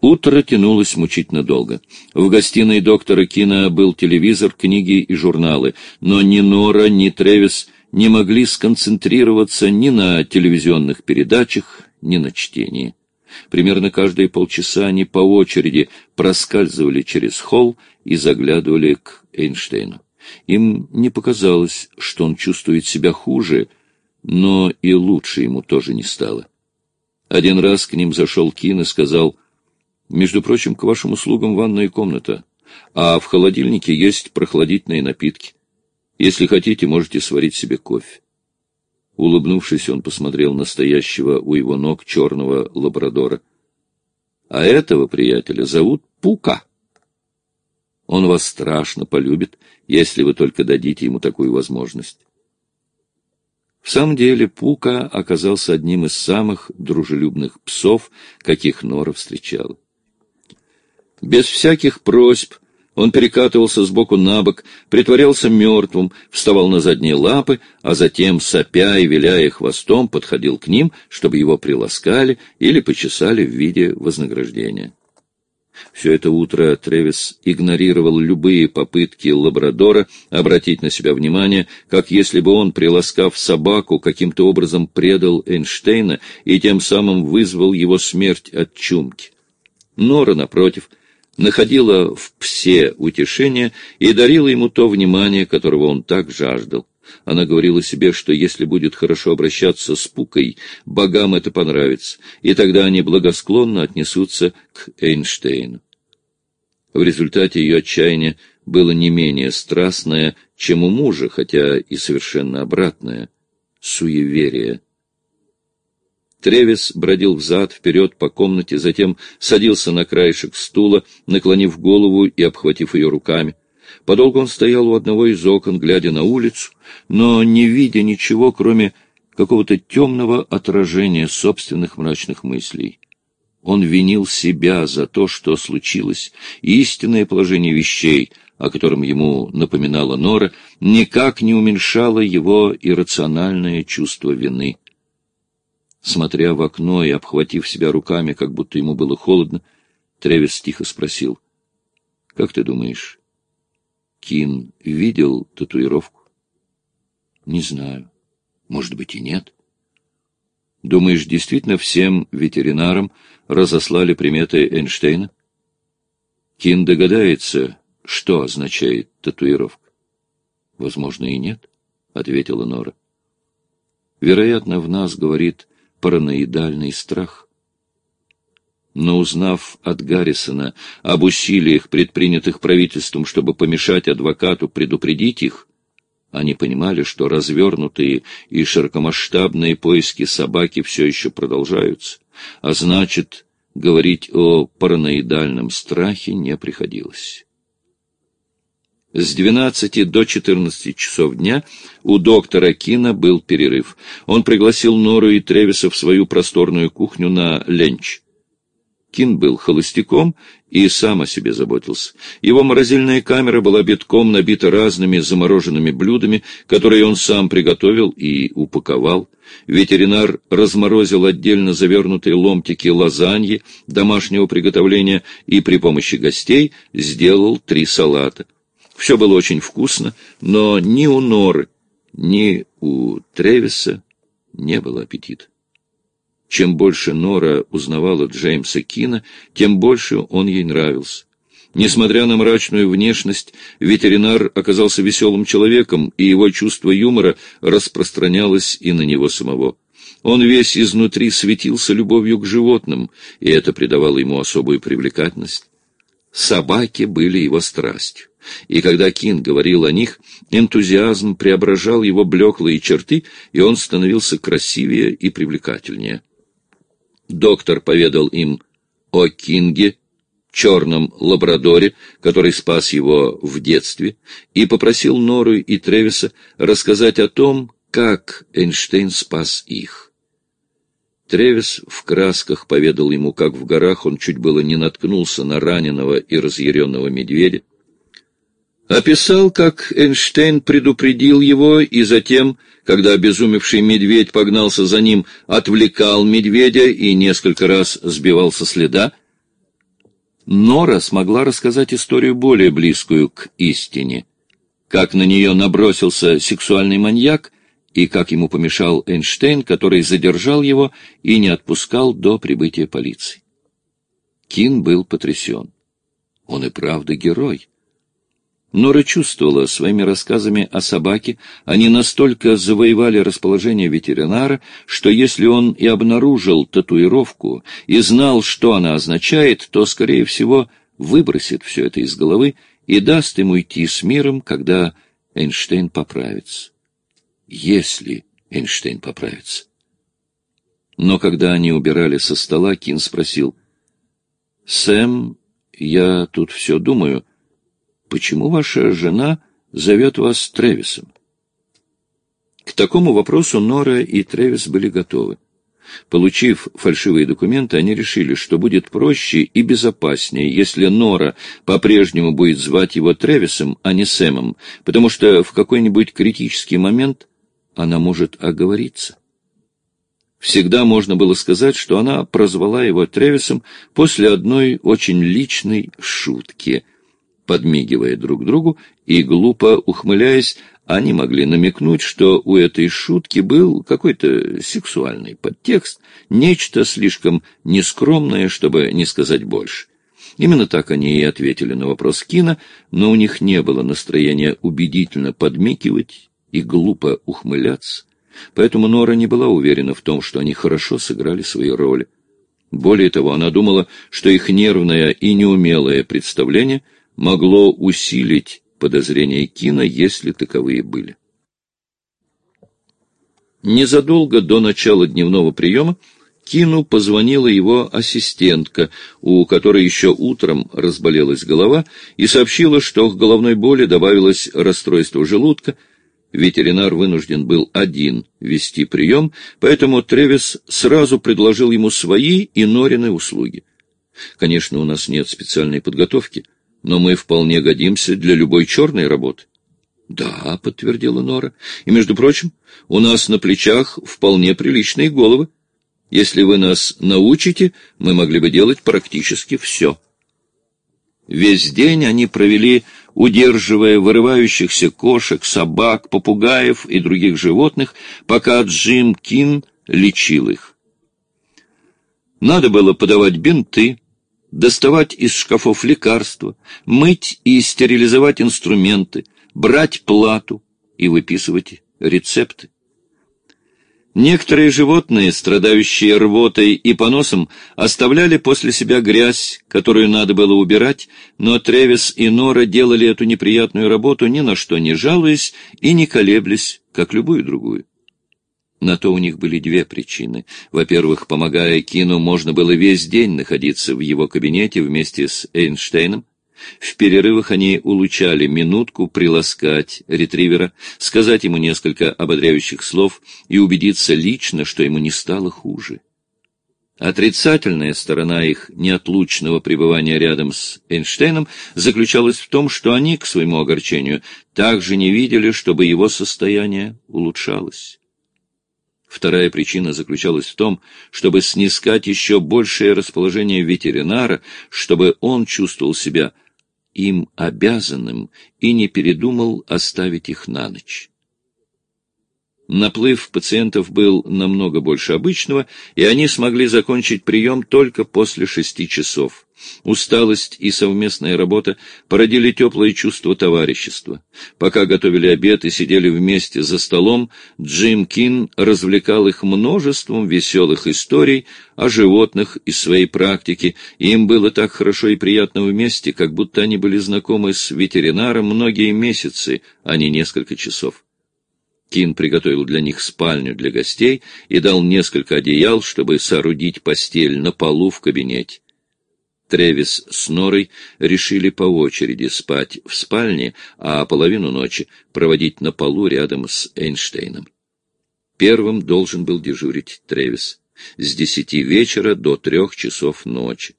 Утро тянулось мучительно долго. В гостиной доктора Кина был телевизор, книги и журналы, но ни Нора, ни Тревис не могли сконцентрироваться ни на телевизионных передачах, ни на чтении. Примерно каждые полчаса они по очереди проскальзывали через холл и заглядывали к Эйнштейну. Им не показалось, что он чувствует себя хуже, но и лучше ему тоже не стало. Один раз к ним зашел Кин и сказал — между прочим, к вашим услугам ванная комната, а в холодильнике есть прохладительные напитки. Если хотите, можете сварить себе кофе. Улыбнувшись, он посмотрел на стоящего у его ног черного лабрадора. — А этого приятеля зовут Пука. Он вас страшно полюбит, если вы только дадите ему такую возможность. В самом деле Пука оказался одним из самых дружелюбных псов, каких Нора встречала. Без всяких просьб он перекатывался с боку на бок, притворялся мертвым, вставал на задние лапы, а затем, сопя и виляя хвостом, подходил к ним, чтобы его приласкали или почесали в виде вознаграждения. Все это утро Тревис игнорировал любые попытки лабрадора обратить на себя внимание, как если бы он, приласкав собаку, каким-то образом предал Эйнштейна и тем самым вызвал его смерть от чумки. Нора, напротив, находила в псе утешение и дарила ему то внимание, которого он так жаждал. Она говорила себе, что если будет хорошо обращаться с Пукой, богам это понравится, и тогда они благосклонно отнесутся к Эйнштейну. В результате ее отчаяние было не менее страстное, чем у мужа, хотя и совершенно обратное — суеверие — Тревис бродил взад-вперед по комнате, затем садился на краешек стула, наклонив голову и обхватив ее руками. Подолгу он стоял у одного из окон, глядя на улицу, но не видя ничего, кроме какого-то темного отражения собственных мрачных мыслей. Он винил себя за то, что случилось, истинное положение вещей, о котором ему напоминала Нора, никак не уменьшало его иррациональное чувство вины. Смотря в окно и обхватив себя руками, как будто ему было холодно, Тревис тихо спросил. — Как ты думаешь, Кин видел татуировку? — Не знаю. Может быть, и нет. — Думаешь, действительно всем ветеринарам разослали приметы Эйнштейна? Кин догадается, что означает татуировка. — Возможно, и нет, — ответила Нора. — Вероятно, в нас говорит параноидальный страх. Но узнав от Гаррисона об усилиях, предпринятых правительством, чтобы помешать адвокату предупредить их, они понимали, что развернутые и широкомасштабные поиски собаки все еще продолжаются, а значит, говорить о параноидальном страхе не приходилось. С 12 до 14 часов дня у доктора Кина был перерыв. Он пригласил Нору и Тревиса в свою просторную кухню на ленч. Кин был холостяком и сам о себе заботился. Его морозильная камера была битком набита разными замороженными блюдами, которые он сам приготовил и упаковал. Ветеринар разморозил отдельно завернутые ломтики лазаньи домашнего приготовления и при помощи гостей сделал три салата. Все было очень вкусно, но ни у Норы, ни у Тревиса не было аппетита. Чем больше Нора узнавала Джеймса Кина, тем больше он ей нравился. Несмотря на мрачную внешность, ветеринар оказался веселым человеком, и его чувство юмора распространялось и на него самого. Он весь изнутри светился любовью к животным, и это придавало ему особую привлекательность. Собаки были его страстью и когда Кин говорил о них, энтузиазм преображал его блеклые черты, и он становился красивее и привлекательнее. Доктор поведал им о Кинге, черном лабрадоре, который спас его в детстве, и попросил Нору и Тревиса рассказать о том, как Эйнштейн спас их. Тревис в красках поведал ему, как в горах он чуть было не наткнулся на раненого и разъяренного медведя, Описал, как Эйнштейн предупредил его, и затем, когда обезумевший медведь погнался за ним, отвлекал медведя и несколько раз сбивал со следа. Нора смогла рассказать историю более близкую к истине. Как на нее набросился сексуальный маньяк, и как ему помешал Эйнштейн, который задержал его и не отпускал до прибытия полиции. Кин был потрясен. Он и правда герой. Нора чувствовала своими рассказами о собаке, они настолько завоевали расположение ветеринара, что если он и обнаружил татуировку и знал, что она означает, то, скорее всего, выбросит все это из головы и даст ему идти с миром, когда Эйнштейн поправится. Если Эйнштейн поправится. Но когда они убирали со стола, Кин спросил, «Сэм, я тут все думаю, почему ваша жена зовет вас Тревисом? К такому вопросу Нора и Тревис были готовы. Получив фальшивые документы, они решили, что будет проще и безопаснее, если Нора по-прежнему будет звать его Тревисом, а не Сэмом, потому что в какой-нибудь критический момент она может оговориться. Всегда можно было сказать, что она прозвала его Тревисом после одной очень личной шутки — подмигивая друг другу и глупо ухмыляясь, они могли намекнуть, что у этой шутки был какой-то сексуальный подтекст, нечто слишком нескромное, чтобы не сказать больше. Именно так они и ответили на вопрос Кина, но у них не было настроения убедительно подмикивать и глупо ухмыляться. Поэтому Нора не была уверена в том, что они хорошо сыграли свои роли. Более того, она думала, что их нервное и неумелое представление — могло усилить подозрения Кина, если таковые были. Незадолго до начала дневного приема Кину позвонила его ассистентка, у которой еще утром разболелась голова, и сообщила, что к головной боли добавилось расстройство желудка. Ветеринар вынужден был один вести прием, поэтому Тревис сразу предложил ему свои и Норины услуги. Конечно, у нас нет специальной подготовки — но мы вполне годимся для любой черной работы. — Да, — подтвердила Нора, — и, между прочим, у нас на плечах вполне приличные головы. Если вы нас научите, мы могли бы делать практически все. Весь день они провели, удерживая вырывающихся кошек, собак, попугаев и других животных, пока Джим Кин лечил их. Надо было подавать бинты, доставать из шкафов лекарства, мыть и стерилизовать инструменты, брать плату и выписывать рецепты. Некоторые животные, страдающие рвотой и поносом, оставляли после себя грязь, которую надо было убирать, но Тревис и Нора делали эту неприятную работу ни на что не жалуясь и не колеблясь, как любую другую. На то у них были две причины. Во-первых, помогая Кину, можно было весь день находиться в его кабинете вместе с Эйнштейном. В перерывах они улучали минутку приласкать ретривера, сказать ему несколько ободряющих слов и убедиться лично, что ему не стало хуже. Отрицательная сторона их неотлучного пребывания рядом с Эйнштейном заключалась в том, что они, к своему огорчению, также не видели, чтобы его состояние улучшалось. Вторая причина заключалась в том, чтобы снискать еще большее расположение ветеринара, чтобы он чувствовал себя им обязанным и не передумал оставить их на ночь. Наплыв пациентов был намного больше обычного, и они смогли закончить прием только после шести часов. Усталость и совместная работа породили теплое чувство товарищества. Пока готовили обед и сидели вместе за столом, Джим Кин развлекал их множеством веселых историй о животных из своей практики, и им было так хорошо и приятно вместе, как будто они были знакомы с ветеринаром многие месяцы, а не несколько часов. Кин приготовил для них спальню для гостей и дал несколько одеял, чтобы соорудить постель на полу в кабинете. Тревис с Норой решили по очереди спать в спальне, а половину ночи проводить на полу рядом с Эйнштейном. Первым должен был дежурить Тревис с десяти вечера до трех часов ночи.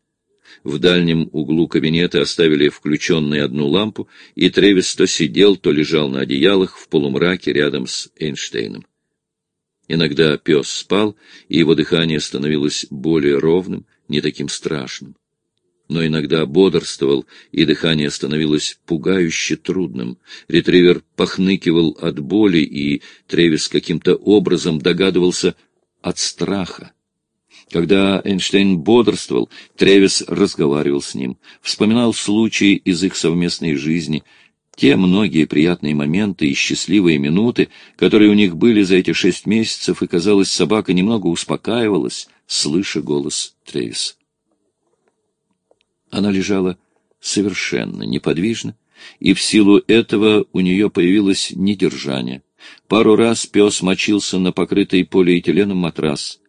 В дальнем углу кабинета оставили включенной одну лампу, и Тревис то сидел, то лежал на одеялах в полумраке рядом с Эйнштейном. Иногда пес спал, и его дыхание становилось более ровным, не таким страшным. но иногда бодрствовал, и дыхание становилось пугающе трудным. Ретривер похныкивал от боли, и Тревис каким-то образом догадывался от страха. Когда Эйнштейн бодрствовал, Тревис разговаривал с ним, вспоминал случаи из их совместной жизни, те многие приятные моменты и счастливые минуты, которые у них были за эти шесть месяцев, и, казалось, собака немного успокаивалась, слыша голос Тревиса. Она лежала совершенно неподвижно, и в силу этого у нее появилось недержание. Пару раз пес мочился на покрытый полиэтиленом матрас.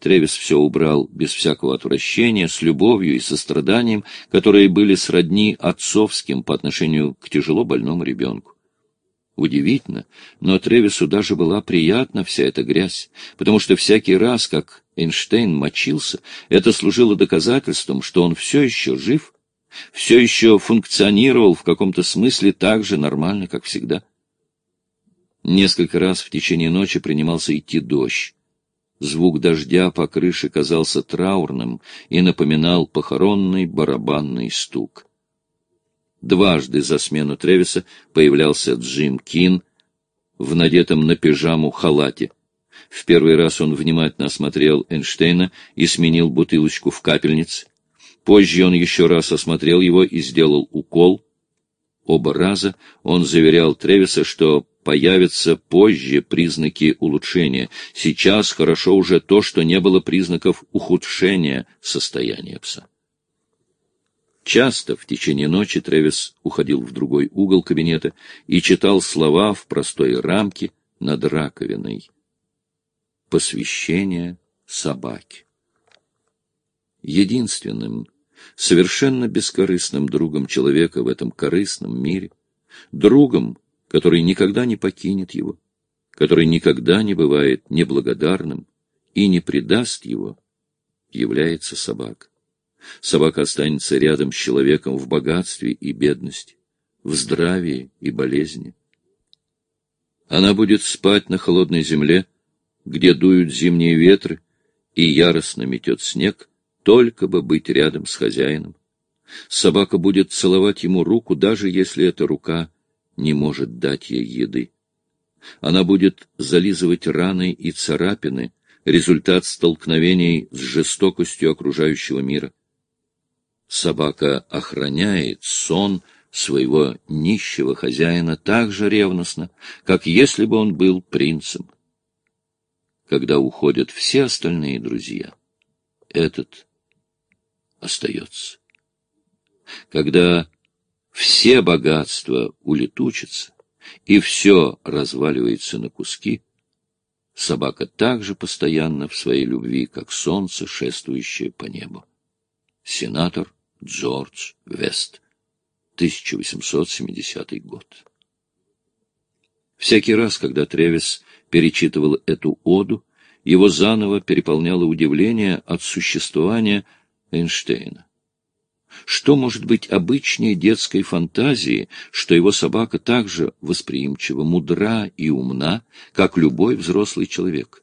Тревис все убрал без всякого отвращения, с любовью и состраданием, которые были сродни отцовским по отношению к тяжело больному ребенку. Удивительно, но Тревису даже была приятна вся эта грязь, потому что всякий раз, как Эйнштейн мочился, это служило доказательством, что он все еще жив, все еще функционировал в каком-то смысле так же нормально, как всегда. Несколько раз в течение ночи принимался идти дождь. Звук дождя по крыше казался траурным и напоминал похоронный барабанный стук. Дважды за смену Тревиса появлялся Джим Кин в надетом на пижаму халате. В первый раз он внимательно осмотрел Эйнштейна и сменил бутылочку в капельнице. Позже он еще раз осмотрел его и сделал укол. Оба раза он заверял Тревиса, что появятся позже признаки улучшения. Сейчас хорошо уже то, что не было признаков ухудшения состояния пса. Часто в течение ночи Тревис уходил в другой угол кабинета и читал слова в простой рамке над раковиной. Посвящение собаке. Единственным, совершенно бескорыстным другом человека в этом корыстном мире, другом, который никогда не покинет его, который никогда не бывает неблагодарным и не предаст его, является собака. Собака останется рядом с человеком в богатстве и бедности, в здравии и болезни. Она будет спать на холодной земле, где дуют зимние ветры и яростно метет снег, только бы быть рядом с хозяином. Собака будет целовать ему руку, даже если эта рука не может дать ей еды. Она будет зализывать раны и царапины, результат столкновений с жестокостью окружающего мира. Собака охраняет сон своего нищего хозяина так же ревностно, как если бы он был принцем. Когда уходят все остальные друзья, этот остается. Когда все богатства улетучатся и все разваливается на куски, собака также постоянно в своей любви, как солнце, шествующее по небу. Сенатор Джордж Вест, 1870 год. Всякий раз, когда Тревис перечитывал эту оду, его заново переполняло удивление от существования Эйнштейна. Что может быть обычнее детской фантазии, что его собака так же восприимчива, мудра и умна, как любой взрослый человек?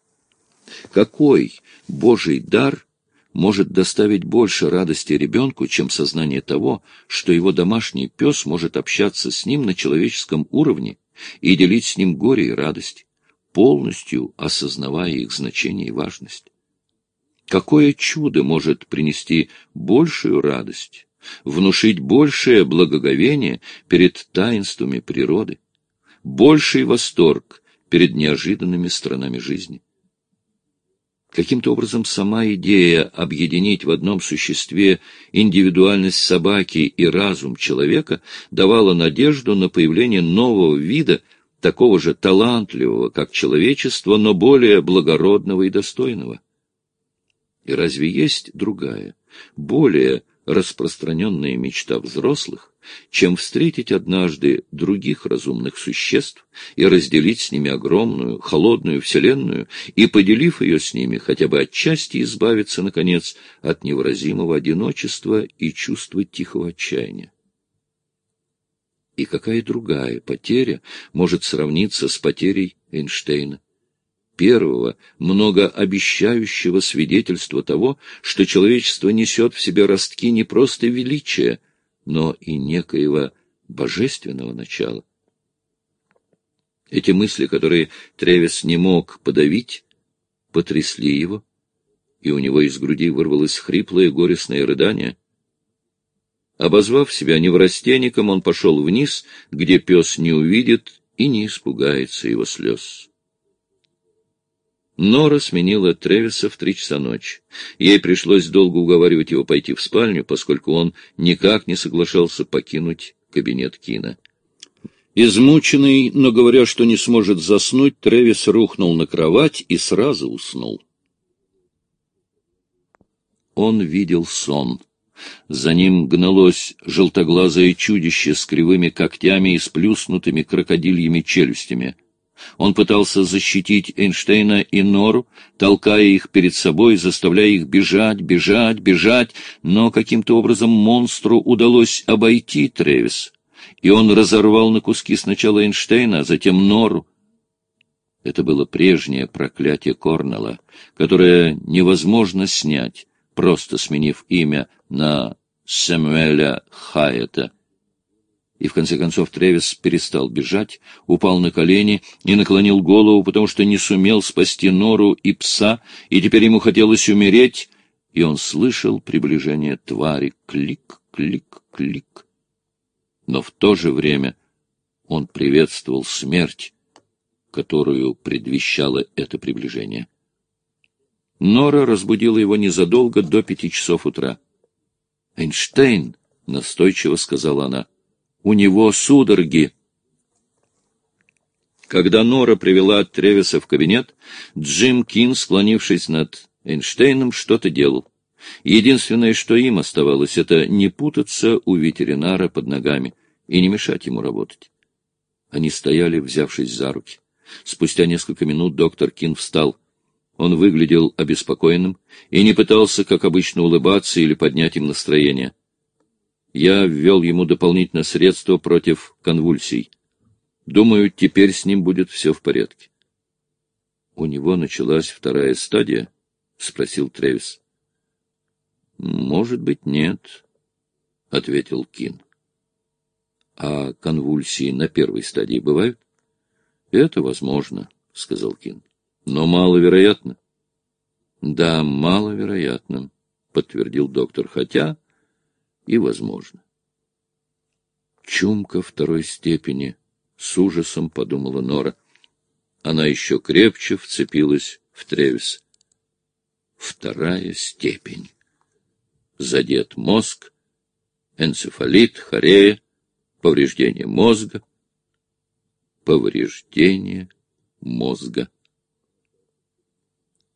Какой Божий дар может доставить больше радости ребенку, чем сознание того, что его домашний пес может общаться с ним на человеческом уровне и делить с ним горе и радость, полностью осознавая их значение и важность. Какое чудо может принести большую радость, внушить большее благоговение перед таинствами природы, больший восторг перед неожиданными сторонами жизни? Каким-то образом сама идея объединить в одном существе индивидуальность собаки и разум человека давала надежду на появление нового вида, такого же талантливого, как человечество, но более благородного и достойного. И разве есть другая, более распространенная мечта взрослых, чем встретить однажды других разумных существ и разделить с ними огромную, холодную вселенную и, поделив ее с ними, хотя бы отчасти избавиться, наконец, от невыразимого одиночества и чувства тихого отчаяния. И какая другая потеря может сравниться с потерей Эйнштейна? Первого, многообещающего свидетельства того, что человечество несет в себе ростки не просто величия, но и некоего божественного начала. Эти мысли, которые Тревис не мог подавить, потрясли его, и у него из груди вырвалось хриплое горестное рыдание. Обозвав себя неврастенником, он пошел вниз, где пес не увидит и не испугается его слез. Нора сменила Тревиса в три часа ночи. Ей пришлось долго уговаривать его пойти в спальню, поскольку он никак не соглашался покинуть кабинет Кина. Измученный, но говоря, что не сможет заснуть, Тревис рухнул на кровать и сразу уснул. Он видел сон. За ним гналось желтоглазое чудище с кривыми когтями и сплюснутыми крокодильями челюстями. Он пытался защитить Эйнштейна и Нору, толкая их перед собой, заставляя их бежать, бежать, бежать, но каким-то образом монстру удалось обойти Тревис, и он разорвал на куски сначала Эйнштейна, а затем Нору. Это было прежнее проклятие Корнелла, которое невозможно снять, просто сменив имя на Сэмюэля Хайета — и в конце концов Тревис перестал бежать, упал на колени и наклонил голову, потому что не сумел спасти нору и пса, и теперь ему хотелось умереть, и он слышал приближение твари клик, клик, клик. Но в то же время он приветствовал смерть, которую предвещало это приближение. Нора разбудила его незадолго до пяти часов утра. «Эйнштейн!» — настойчиво сказала она у него судороги. Когда Нора привела Тревиса в кабинет, Джим Кин, склонившись над Эйнштейном, что-то делал. Единственное, что им оставалось, это не путаться у ветеринара под ногами и не мешать ему работать. Они стояли, взявшись за руки. Спустя несколько минут доктор Кин встал. Он выглядел обеспокоенным и не пытался, как обычно, улыбаться или поднять им настроение. Я ввел ему дополнительное средство против конвульсий. Думаю, теперь с ним будет все в порядке. — У него началась вторая стадия? — спросил Тревис. — Может быть, нет, — ответил Кин. — А конвульсии на первой стадии бывают? — Это возможно, — сказал Кин. — Но маловероятно. — Да, маловероятно, — подтвердил доктор, — хотя и возможно. Чумка второй степени, с ужасом подумала Нора. Она еще крепче вцепилась в Тревис. Вторая степень. Задет мозг, энцефалит, хорея, повреждение мозга, повреждение мозга.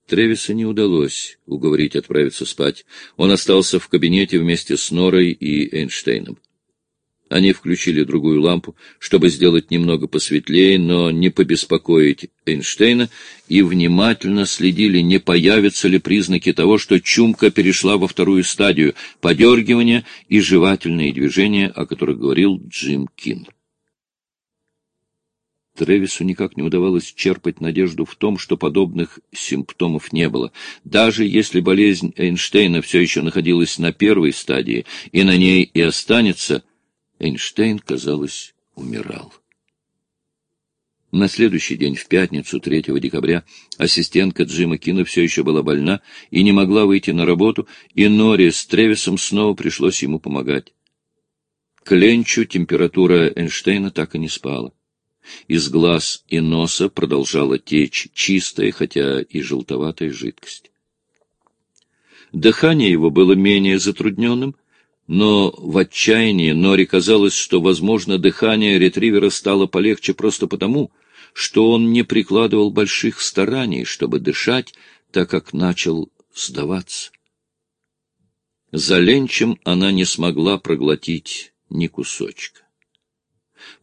Тревиса не удалось уговорить отправиться спать. Он остался в кабинете вместе с Норой и Эйнштейном. Они включили другую лампу, чтобы сделать немного посветлее, но не побеспокоить Эйнштейна, и внимательно следили, не появятся ли признаки того, что чумка перешла во вторую стадию — подергивания и жевательные движения, о которых говорил Джим Кин. Тревису никак не удавалось черпать надежду в том, что подобных симптомов не было. Даже если болезнь Эйнштейна все еще находилась на первой стадии, и на ней и останется, Эйнштейн, казалось, умирал. На следующий день, в пятницу, 3 декабря, ассистентка Джима Кина все еще была больна и не могла выйти на работу, и Нори с Тревисом снова пришлось ему помогать. К ленчу температура Эйнштейна так и не спала. Из глаз и носа продолжала течь чистая, хотя и желтоватая жидкость. Дыхание его было менее затрудненным, но в отчаянии Нори казалось, что, возможно, дыхание ретривера стало полегче просто потому, что он не прикладывал больших стараний, чтобы дышать, так как начал сдаваться. За ленчем она не смогла проглотить ни кусочка.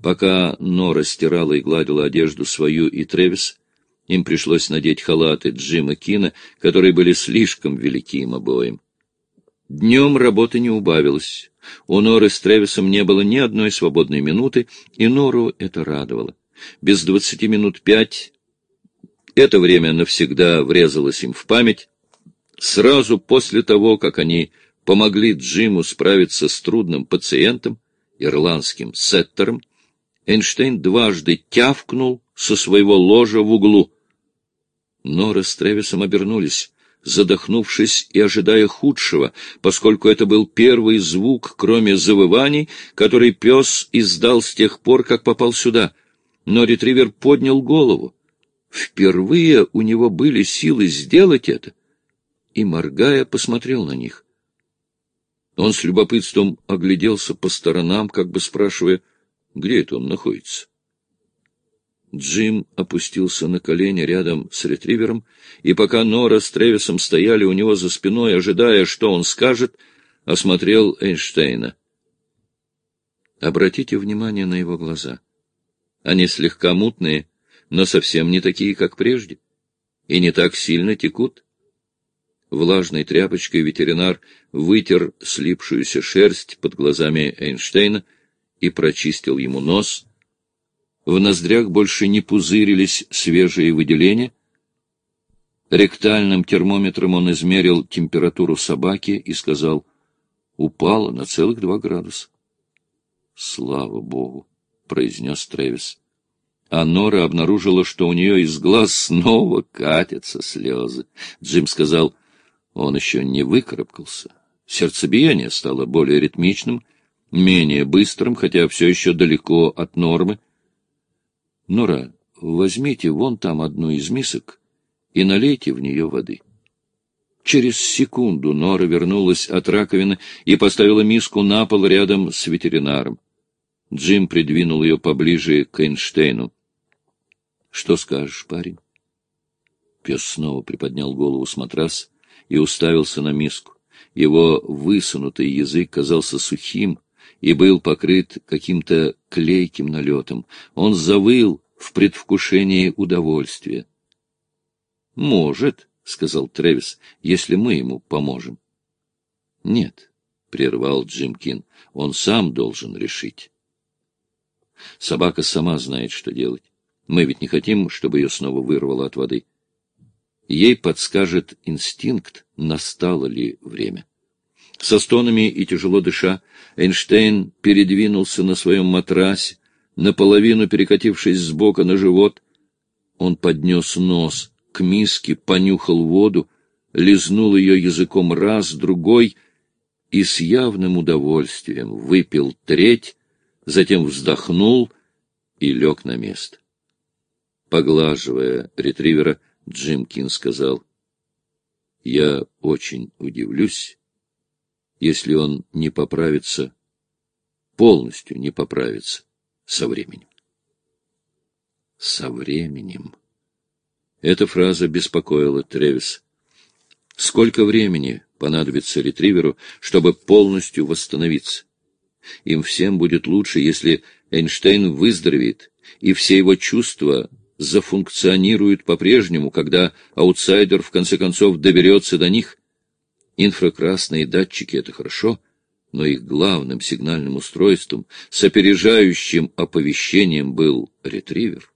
Пока Нора стирала и гладила одежду свою и Тревис, им пришлось надеть халаты Джима Кина, которые были слишком велики им обоим. Днем работы не убавилось. У Норы с Тревисом не было ни одной свободной минуты, и Нору это радовало. Без двадцати минут пять Это время навсегда врезалось им в память. Сразу после того, как они помогли Джиму справиться с трудным пациентом, ирландским сеттером, Эйнштейн дважды тявкнул со своего ложа в углу. Нора с Тревисом обернулись, задохнувшись и ожидая худшего, поскольку это был первый звук, кроме завываний, который пес издал с тех пор, как попал сюда. Но ретривер поднял голову. Впервые у него были силы сделать это, и, моргая, посмотрел на них. Он с любопытством огляделся по сторонам, как бы спрашивая, где это он находится. Джим опустился на колени рядом с ретривером, и пока Нора с Тревисом стояли у него за спиной, ожидая, что он скажет, осмотрел Эйнштейна. Обратите внимание на его глаза. Они слегка мутные, но совсем не такие, как прежде, и не так сильно текут. Влажной тряпочкой ветеринар вытер слипшуюся шерсть под глазами Эйнштейна и прочистил ему нос. В ноздрях больше не пузырились свежие выделения. Ректальным термометром он измерил температуру собаки и сказал, упала на целых два градуса. — Слава Богу! — произнес Тревис а Нора обнаружила, что у нее из глаз снова катятся слезы. Джим сказал, он еще не выкарабкался. Сердцебиение стало более ритмичным, менее быстрым, хотя все еще далеко от нормы. Нора, возьмите вон там одну из мисок и налейте в нее воды. Через секунду Нора вернулась от раковины и поставила миску на пол рядом с ветеринаром. Джим придвинул ее поближе к Эйнштейну. Что скажешь, парень? Пес снова приподнял голову с матраса и уставился на миску. Его высунутый язык казался сухим и был покрыт каким-то клейким налетом. Он завыл в предвкушении удовольствия. — Может, — сказал Тревис, — если мы ему поможем. — Нет, — прервал Джим Кин, — он сам должен решить. Собака сама знает, что делать. Мы ведь не хотим, чтобы ее снова вырвало от воды. Ей подскажет инстинкт, настало ли время. Со стонами и тяжело дыша, Эйнштейн передвинулся на своем матрасе, наполовину перекатившись с бока на живот. Он поднес нос к миске, понюхал воду, лизнул ее языком раз, другой и с явным удовольствием выпил треть, затем вздохнул и лег на место. Поглаживая ретривера, Джим Кин сказал, «Я очень удивлюсь, если он не поправится, полностью не поправится со временем». «Со временем». Эта фраза беспокоила Тревис. Сколько времени понадобится ретриверу, чтобы полностью восстановиться? Им всем будет лучше, если Эйнштейн выздоровеет, и все его чувства зафункционируют по-прежнему, когда аутсайдер в конце концов доберется до них. Инфракрасные датчики — это хорошо, но их главным сигнальным устройством с опережающим оповещением был ретривер.